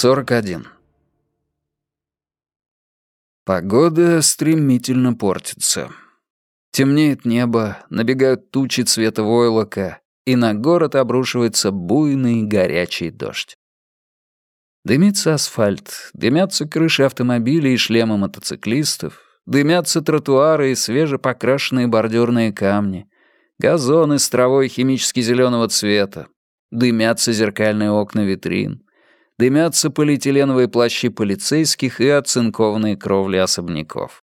41. Погода стремительно портится. Темнеет небо, набегают тучи цвета войлока, и на город обрушивается буйный горячий дождь. Дымится асфальт, дымятся крыши автомобилей и шлемы мотоциклистов, дымятся тротуары и свежепокрашенные бордюрные камни, газоны с травой химически зеленого цвета, дымятся зеркальные окна витрин, дымятся полиэтиленовые плащи полицейских и оцинкованные кровли особняков.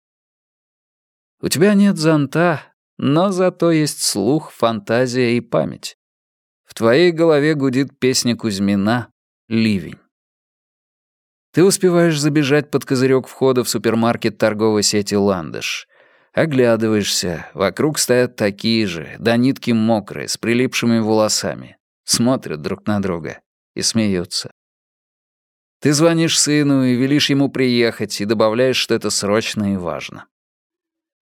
У тебя нет зонта, но зато есть слух, фантазия и память. В твоей голове гудит песня Кузьмина «Ливень». Ты успеваешь забежать под козырек входа в супермаркет торговой сети «Ландыш». Оглядываешься, вокруг стоят такие же, до нитки мокрые, с прилипшими волосами. Смотрят друг на друга и смеются. Ты звонишь сыну и велишь ему приехать, и добавляешь, что это срочно и важно.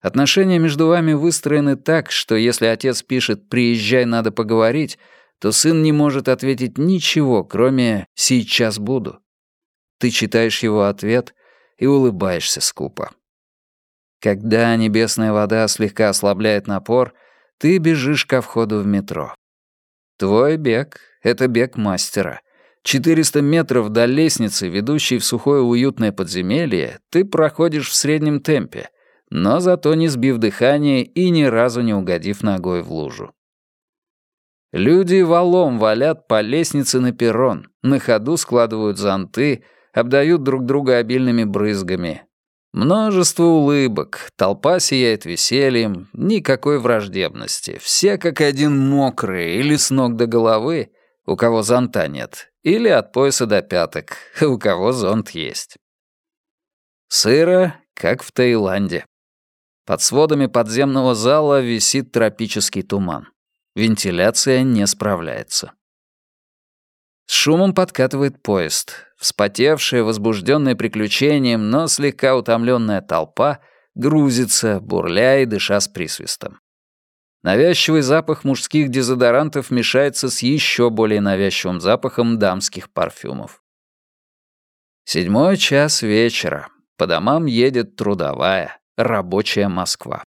Отношения между вами выстроены так, что если отец пишет «приезжай, надо поговорить», то сын не может ответить ничего, кроме «сейчас буду». Ты читаешь его ответ и улыбаешься скупо. Когда небесная вода слегка ослабляет напор, ты бежишь ко входу в метро. Твой бег — это бег мастера. 400 метров до лестницы, ведущей в сухое уютное подземелье, ты проходишь в среднем темпе, но зато не сбив дыхание и ни разу не угодив ногой в лужу. Люди валом валят по лестнице на перрон, на ходу складывают зонты — обдают друг друга обильными брызгами. Множество улыбок, толпа сияет весельем, никакой враждебности. Все как один мокрые или с ног до головы, у кого зонта нет, или от пояса до пяток, у кого зонт есть. Сыро, как в Таиланде. Под сводами подземного зала висит тропический туман. Вентиляция не справляется. С шумом подкатывает поезд. Вспотевшая, возбужденная приключением, но слегка утомленная толпа грузится, бурля и дыша с присвистом. Навязчивый запах мужских дезодорантов мешается с еще более навязчивым запахом дамских парфюмов. Седьмой час вечера. По домам едет трудовая, рабочая Москва.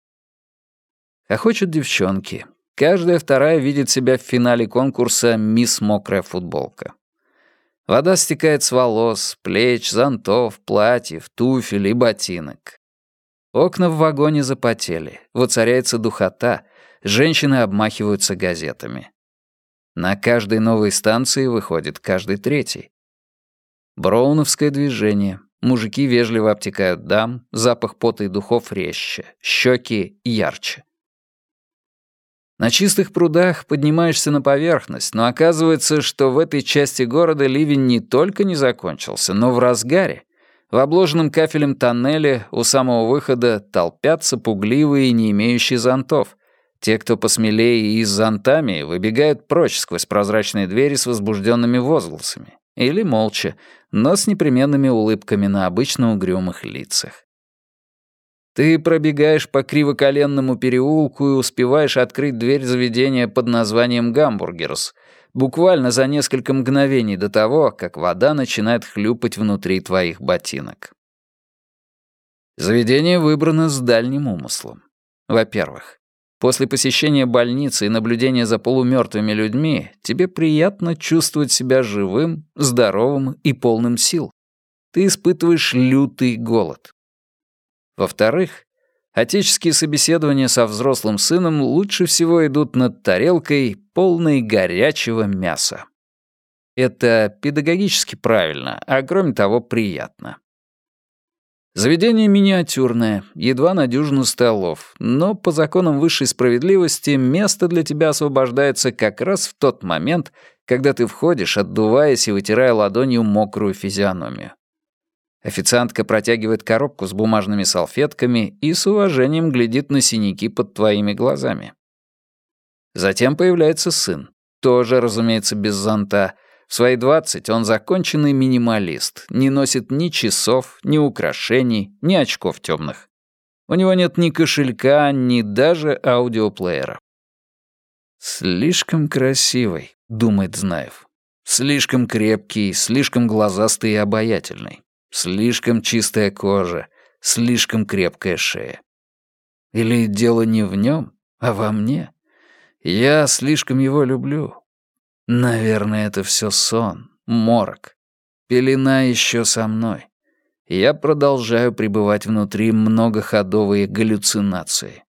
Хохочут девчонки. Каждая вторая видит себя в финале конкурса «Мисс Мокрая футболка». Вода стекает с волос, плеч, зонтов, платьев, туфель и ботинок. Окна в вагоне запотели, воцаряется духота, женщины обмахиваются газетами. На каждой новой станции выходит каждый третий. Броуновское движение. Мужики вежливо обтекают дам, запах пота и духов резче, щеки ярче. На чистых прудах поднимаешься на поверхность, но оказывается, что в этой части города ливень не только не закончился, но в разгаре. В обложенном кафелем тоннеле у самого выхода толпятся пугливые, не имеющие зонтов. Те, кто посмелее и с зонтами, выбегают прочь сквозь прозрачные двери с возбужденными возгласами. Или молча, но с непременными улыбками на обычно угрюмых лицах. Ты пробегаешь по кривоколенному переулку и успеваешь открыть дверь заведения под названием «Гамбургерс», буквально за несколько мгновений до того, как вода начинает хлюпать внутри твоих ботинок. Заведение выбрано с дальним умыслом. Во-первых, после посещения больницы и наблюдения за полумертвыми людьми тебе приятно чувствовать себя живым, здоровым и полным сил. Ты испытываешь лютый голод. Во-вторых, отеческие собеседования со взрослым сыном лучше всего идут над тарелкой, полной горячего мяса. Это педагогически правильно, а кроме того приятно. Заведение миниатюрное, едва на дюжину столов, но по законам высшей справедливости место для тебя освобождается как раз в тот момент, когда ты входишь, отдуваясь и вытирая ладонью мокрую физиономию. Официантка протягивает коробку с бумажными салфетками и с уважением глядит на синяки под твоими глазами. Затем появляется сын. Тоже, разумеется, без зонта. В свои двадцать он законченный минималист, не носит ни часов, ни украшений, ни очков темных. У него нет ни кошелька, ни даже аудиоплеера. «Слишком красивый», — думает Знаев. Слишком крепкий, слишком глазастый и обаятельный. Слишком чистая кожа, слишком крепкая шея. Или дело не в нем, а во мне? Я слишком его люблю. Наверное, это все сон, морок. Пелена еще со мной. Я продолжаю пребывать внутри многоходовые галлюцинации.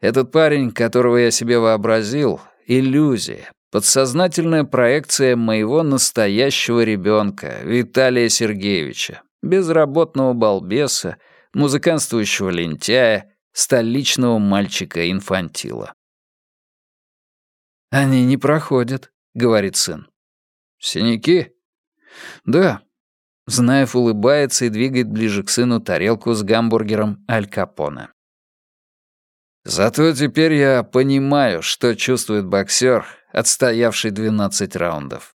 Этот парень, которого я себе вообразил, — иллюзия, подсознательная проекция моего настоящего ребенка, Виталия Сергеевича, безработного балбеса, музыканствующего лентяя, столичного мальчика-инфантила. «Они не проходят», — говорит сын. «Синяки?» «Да». Знаев улыбается и двигает ближе к сыну тарелку с гамбургером Аль Капоне. Зато теперь я понимаю, что чувствует боксер, отстоявший 12 раундов.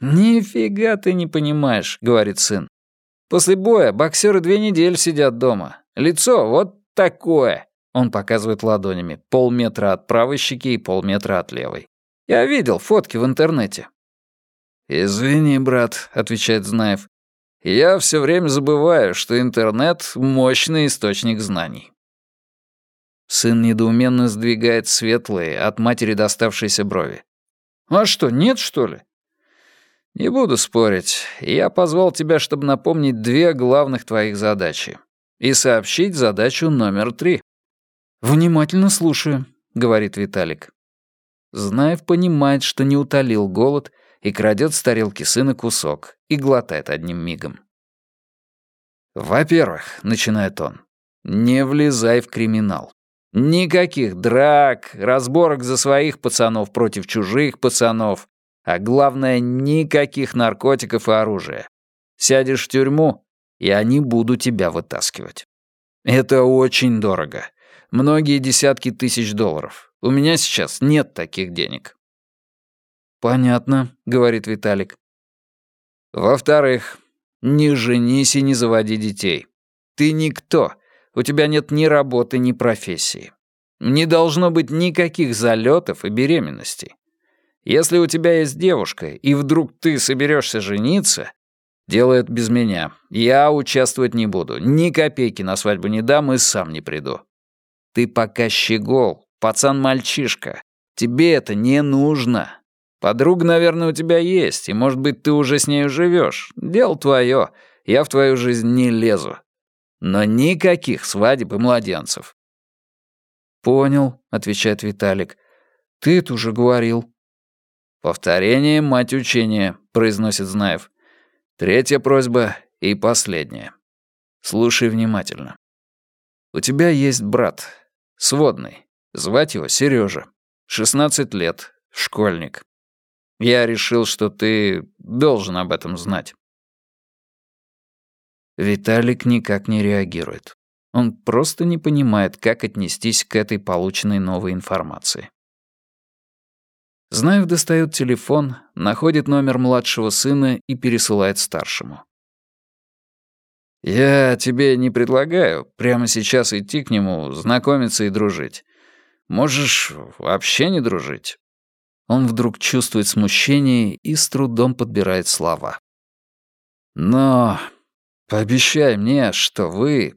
«Нифига ты не понимаешь», — говорит сын. «После боя боксеры две недели сидят дома. Лицо вот такое», — он показывает ладонями, полметра от правой щеки и полметра от левой. «Я видел фотки в интернете». «Извини, брат», — отвечает Знаев. «Я все время забываю, что интернет — мощный источник знаний». Сын недоуменно сдвигает светлые, от матери доставшиеся брови. «А что, нет, что ли?» «Не буду спорить. Я позвал тебя, чтобы напомнить две главных твоих задачи. И сообщить задачу номер три». «Внимательно слушаю», — говорит Виталик. Знаев понимает, что не утолил голод, и крадет с тарелки сына кусок и глотает одним мигом. «Во-первых», — начинает он, — «не влезай в криминал. Никаких драк, разборок за своих пацанов против чужих пацанов, а главное, никаких наркотиков и оружия. Сядешь в тюрьму, я не буду тебя вытаскивать. Это очень дорого. Многие десятки тысяч долларов. У меня сейчас нет таких денег. «Понятно», — говорит Виталик. «Во-вторых, не женись и не заводи детей. Ты никто, у тебя нет ни работы, ни профессии. Не должно быть никаких залетов и беременностей. Если у тебя есть девушка, и вдруг ты соберешься жениться, делай это без меня. Я участвовать не буду, ни копейки на свадьбу не дам и сам не приду. Ты пока щегол, пацан-мальчишка. Тебе это не нужно. Подруга, наверное, у тебя есть, и, может быть, ты уже с нею живешь. Дело твое. Я в твою жизнь не лезу. Но никаких свадеб и младенцев. «Понял», — отвечает Виталик. «Ты это уже говорил». «Повторение — мать учения», — произносит Знаев. «Третья просьба и последняя. Слушай внимательно. У тебя есть брат, сводный. Звать его Сережа. 16 лет, школьник. Я решил, что ты должен об этом знать. Виталик никак не реагирует. Он просто не понимает, как отнестись к этой полученной новой информации. Знаев достает телефон, находит номер младшего сына и пересылает старшему. «Я тебе не предлагаю прямо сейчас идти к нему, знакомиться и дружить. Можешь вообще не дружить». Он вдруг чувствует смущение и с трудом подбирает слова. «Но Пообещай мне, что вы,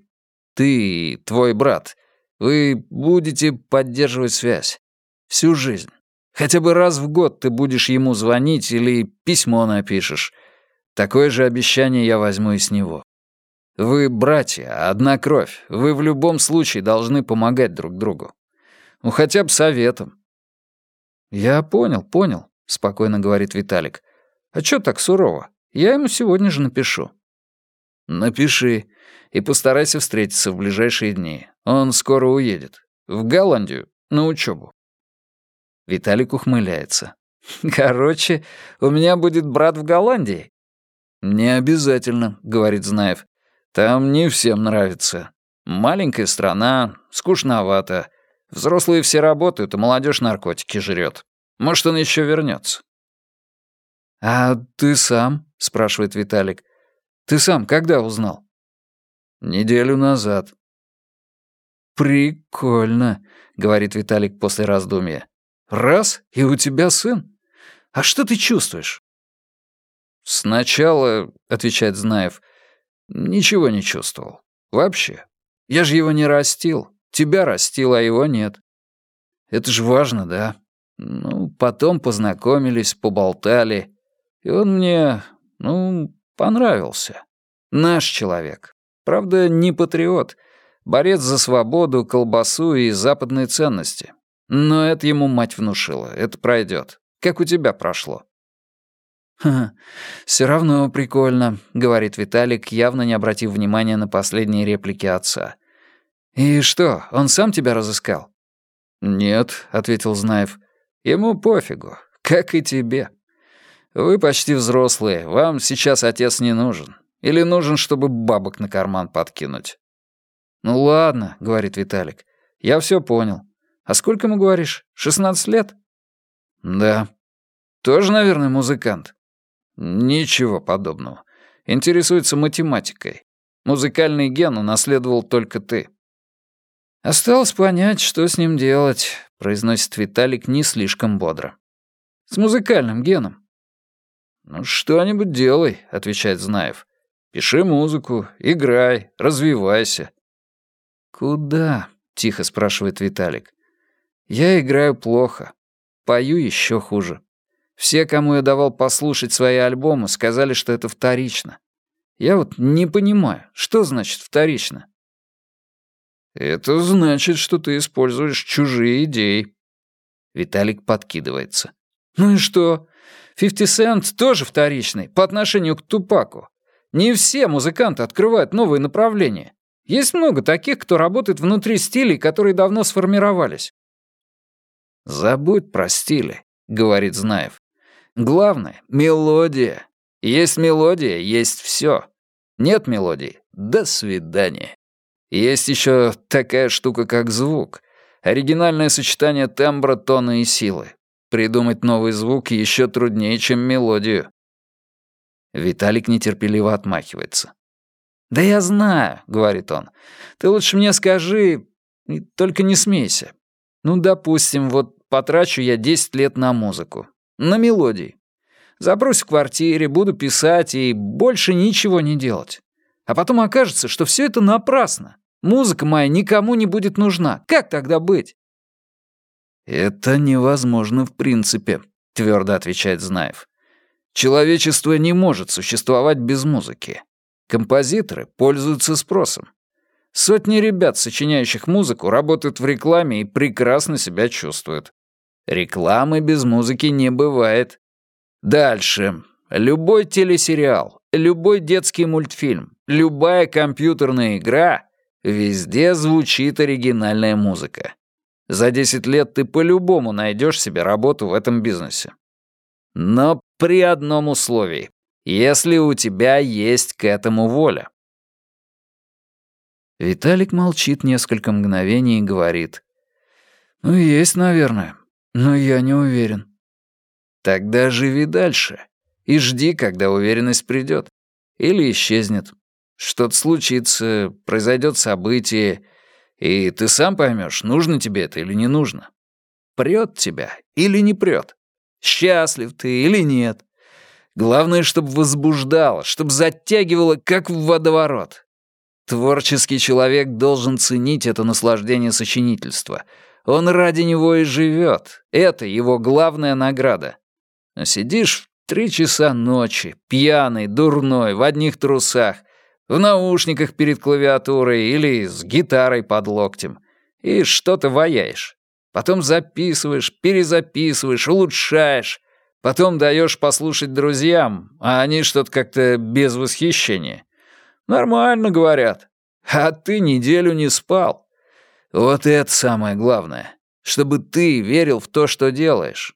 ты и твой брат, вы будете поддерживать связь. Всю жизнь. Хотя бы раз в год ты будешь ему звонить или письмо напишешь. Такое же обещание я возьму и с него. Вы братья, одна кровь. Вы в любом случае должны помогать друг другу. Ну, хотя бы советом. «Я понял, понял», — спокойно говорит Виталик. «А чё так сурово? Я ему сегодня же напишу». «Напиши. И постарайся встретиться в ближайшие дни. Он скоро уедет. В Голландию, на учебу. Виталик ухмыляется. «Короче, у меня будет брат в Голландии». «Не обязательно», — говорит Знаев. «Там не всем нравится. Маленькая страна, скучновато. Взрослые все работают, а молодежь наркотики жрет. Может, он еще вернется. «А ты сам?» — спрашивает Виталик. Ты сам когда узнал?» «Неделю назад». «Прикольно», — говорит Виталик после раздумья. «Раз, и у тебя сын? А что ты чувствуешь?» «Сначала», — отвечает Знаев, — «ничего не чувствовал. Вообще. Я же его не растил. Тебя растил, а его нет. Это же важно, да? Ну, потом познакомились, поболтали. И он мне, ну, понравился. Наш человек. Правда, не патриот. Борец за свободу, колбасу и западные ценности. Но это ему мать внушила. Это пройдет. Как у тебя прошло. «Ха, все равно прикольно», — говорит Виталик, явно не обратив внимания на последние реплики отца. «И что, он сам тебя разыскал?» «Нет», — ответил Знаев. «Ему пофигу, как и тебе. Вы почти взрослые, вам сейчас отец не нужен. Или нужен, чтобы бабок на карман подкинуть?» «Ну ладно», — говорит Виталик. «Я все понял. А сколько ему говоришь? Шестнадцать лет?» «Да». «Тоже, наверное, музыкант?» Ничего подобного. Интересуется математикой. Музыкальный ген унаследовал только ты. Осталось понять, что с ним делать, произносит Виталик не слишком бодро. С музыкальным геном. Ну, что-нибудь делай, отвечает Знаев. Пиши музыку, играй, развивайся. Куда? тихо спрашивает Виталик. Я играю плохо. Пою еще хуже. Все, кому я давал послушать свои альбомы, сказали, что это вторично. Я вот не понимаю, что значит вторично? Это значит, что ты используешь чужие идеи. Виталик подкидывается. Ну и что? 50 Cent тоже вторичный по отношению к Тупаку. Не все музыканты открывают новые направления. Есть много таких, кто работает внутри стилей, которые давно сформировались. «Забудь про стили», — говорит Знаев. Главное — мелодия. Есть мелодия, есть все. Нет мелодии — до свидания. Есть еще такая штука, как звук. Оригинальное сочетание тембра, тона и силы. Придумать новый звук еще труднее, чем мелодию. Виталик нетерпеливо отмахивается. «Да я знаю», — говорит он. «Ты лучше мне скажи, только не смейся. Ну, допустим, вот потрачу я 10 лет на музыку. На мелодии. Забрусь в квартире, буду писать и больше ничего не делать. А потом окажется, что все это напрасно. Музыка моя никому не будет нужна. Как тогда быть? «Это невозможно в принципе», — твердо отвечает Знаев. «Человечество не может существовать без музыки. Композиторы пользуются спросом. Сотни ребят, сочиняющих музыку, работают в рекламе и прекрасно себя чувствуют. Рекламы без музыки не бывает. Дальше. Любой телесериал, любой детский мультфильм, любая компьютерная игра — везде звучит оригинальная музыка. За 10 лет ты по-любому найдешь себе работу в этом бизнесе. Но при одном условии. Если у тебя есть к этому воля. Виталик молчит несколько мгновений и говорит. «Ну, есть, наверное. Но я не уверен. Тогда живи дальше и жди, когда уверенность придет. Или исчезнет. Что-то случится, произойдет событие, и ты сам поймешь, нужно тебе это или не нужно. Прет тебя или не прет. Счастлив ты или нет. Главное, чтобы возбуждало, чтобы затягивало, как в водоворот. Творческий человек должен ценить это наслаждение сочинительства — он ради него и живет. Это его главная награда. А сидишь в три часа ночи, пьяный, дурной, в одних трусах, в наушниках перед клавиатурой или с гитарой под локтем, и что-то ваяешь. Потом записываешь, перезаписываешь, улучшаешь. Потом даешь послушать друзьям, а они что-то как-то без восхищения. Нормально говорят. А ты неделю не спал. Вот это самое главное. Чтобы ты верил в то, что делаешь.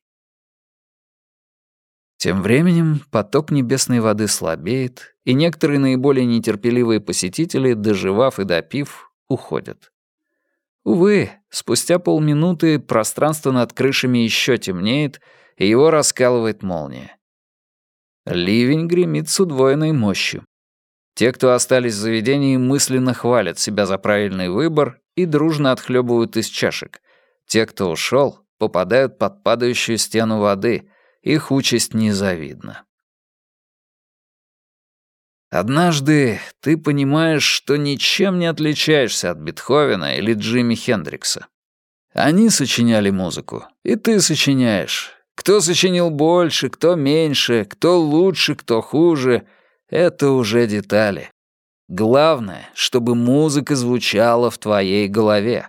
Тем временем поток небесной воды слабеет, и некоторые наиболее нетерпеливые посетители, доживав и допив, уходят. Увы, спустя полминуты пространство над крышами еще темнеет, и его раскалывает молния. Ливень гремит с удвоенной мощью. Те, кто остались в заведении, мысленно хвалят себя за правильный выбор и дружно отхлебывают из чашек. Те, кто ушел, попадают под падающую стену воды их участь незавидна. Однажды ты понимаешь, что ничем не отличаешься от Бетховена или Джимми Хендрикса. Они сочиняли музыку, и ты сочиняешь. Кто сочинил больше, кто меньше, кто лучше, кто хуже — это уже детали. Главное, чтобы музыка звучала в твоей голове.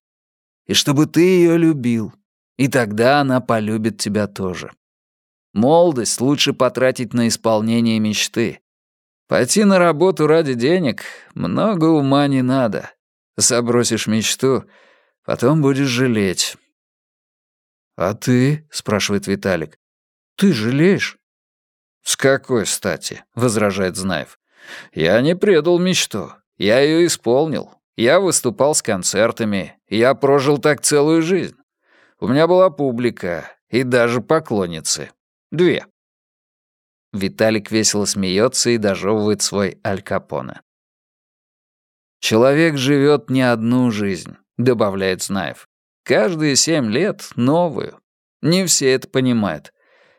И чтобы ты ее любил. И тогда она полюбит тебя тоже. Молодость лучше потратить на исполнение мечты. Пойти на работу ради денег много ума не надо. Забросишь мечту, потом будешь жалеть. «А ты?» — спрашивает Виталик. «Ты жалеешь?» «С какой стати?» — возражает Знаев. «Я не предал мечту. Я ее исполнил. Я выступал с концертами. Я прожил так целую жизнь. У меня была публика и даже поклонницы. Две. Виталик весело смеется и дожевывает свой Аль Капоне. «Человек живет не одну жизнь», — добавляет Знаев. «Каждые семь лет — новую. Не все это понимают.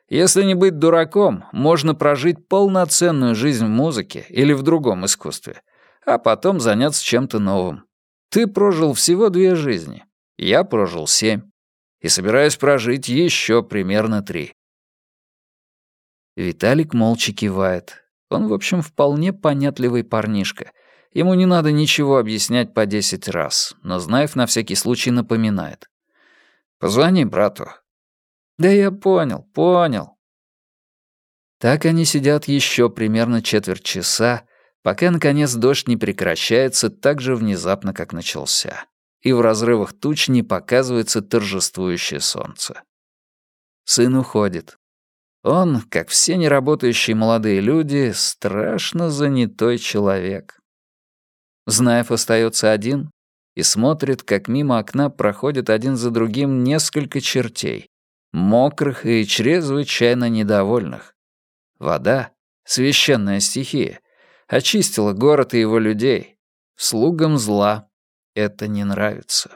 Если не быть дураком, можно прожить полноценную жизнь в музыке или в другом искусстве, а потом заняться чем-то новым. Ты прожил всего две жизни. Я прожил семь. И собираюсь прожить еще примерно три. Виталик молча кивает. Он, в общем, вполне понятливый парнишка. Ему не надо ничего объяснять по десять раз, но Знаев на всякий случай напоминает. «Позвони брату». «Да я понял, понял». Так они сидят еще примерно четверть часа, пока, наконец, дождь не прекращается так же внезапно, как начался, и в разрывах туч не показывается торжествующее солнце. Сын уходит. Он, как все неработающие молодые люди, страшно занятой человек. Знаев остается один и смотрит, как мимо окна проходят один за другим несколько чертей, мокрых и чрезвычайно недовольных. Вода, священная стихия, очистила город и его людей. Слугам зла это не нравится.